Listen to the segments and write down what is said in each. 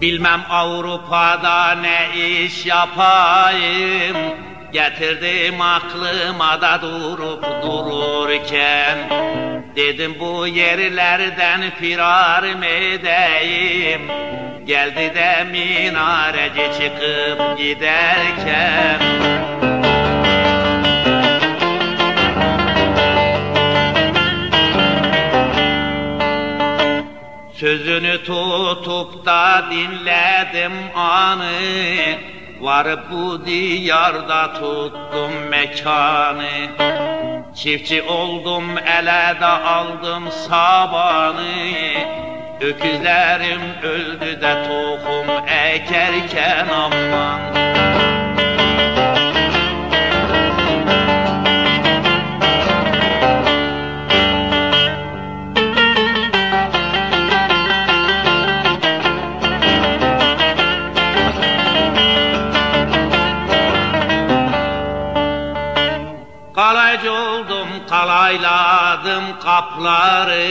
Bilmem Avrupa'da ne iş yapayım. Getirdim aklıma da durup dururken. Dedim bu yerlerden firar mı edeyim? Geldi de minareci çıkıp giderken Sözünü tutup da dinledim anı. Varıp bu diyarda tuttum mekanı. Çiftçi oldum ele de aldım sabanı. Öküzlerim öldü de tohum ekerken aman Kalaycı oldum kalayladım kapları.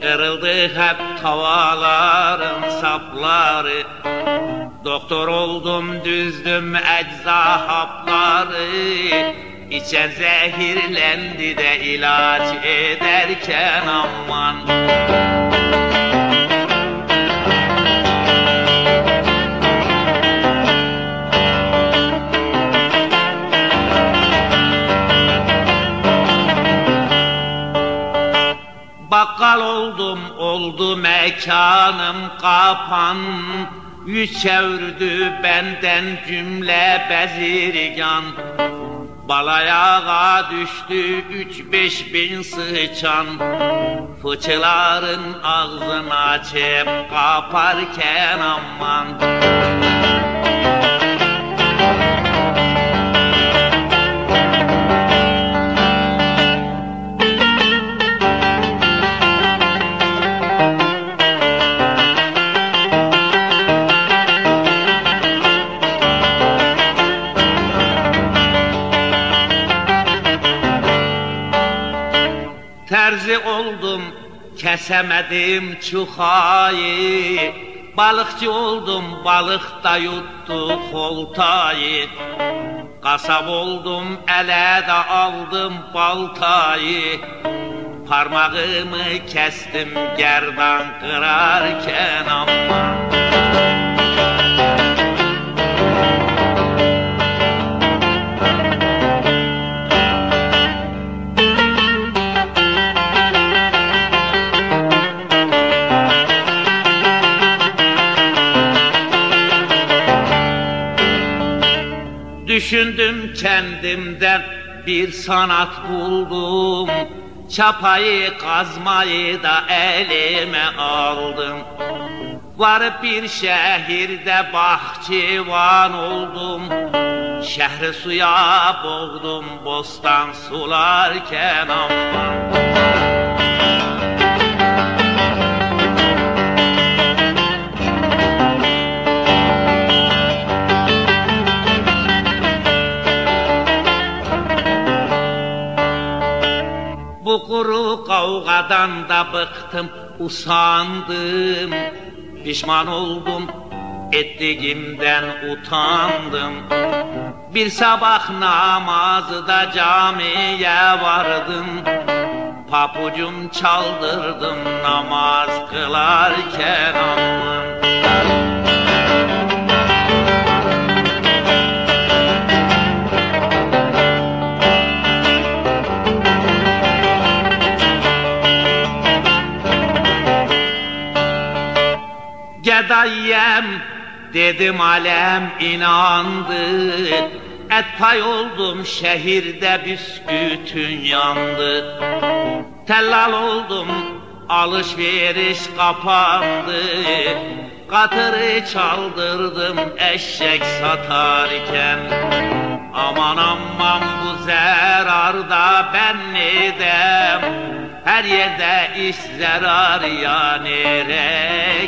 Kırıldı hep tavaların sapları. Doktor oldum düzdüm ecza hapları. İçen zehirlendi de ilaç ederken aman Bakkal oldum oldu mekanım kapan. Yüz çevirdi benden cümle bezirgan. Balayağa düştü üç beş bin sıçan. Fıçıların ağzını açıp kaparken aman Terzi oldum kesemedim çuhayı. Balıkçı oldum balıkta yuttu koltayı. Kasap oldum ele de aldım baltayı. Parmağımı kestim gerdan kırarken aman Düşündüm kendimden bir sanat buldum. Çapayı kazmayı da elime aldım. Varıp bir şehirde bahçıvan oldum. Şehri suya boğdum bostan sularken aman kuru kavgadan da bıktım, usandım. Pişman oldum, ettiğimden utandım. Bir sabah namazı da camiye vardım. Papucum çaldırdım namaz kılarken aman. Gedayyem dedim alem inandı. Et pay oldum şehirde büskütün yandı. Tellal oldum alışveriş kapandı. Katırı çaldırdım eşek satarken Aman aman bu zerarda ben nedem Her yerde iş zarar ya nereye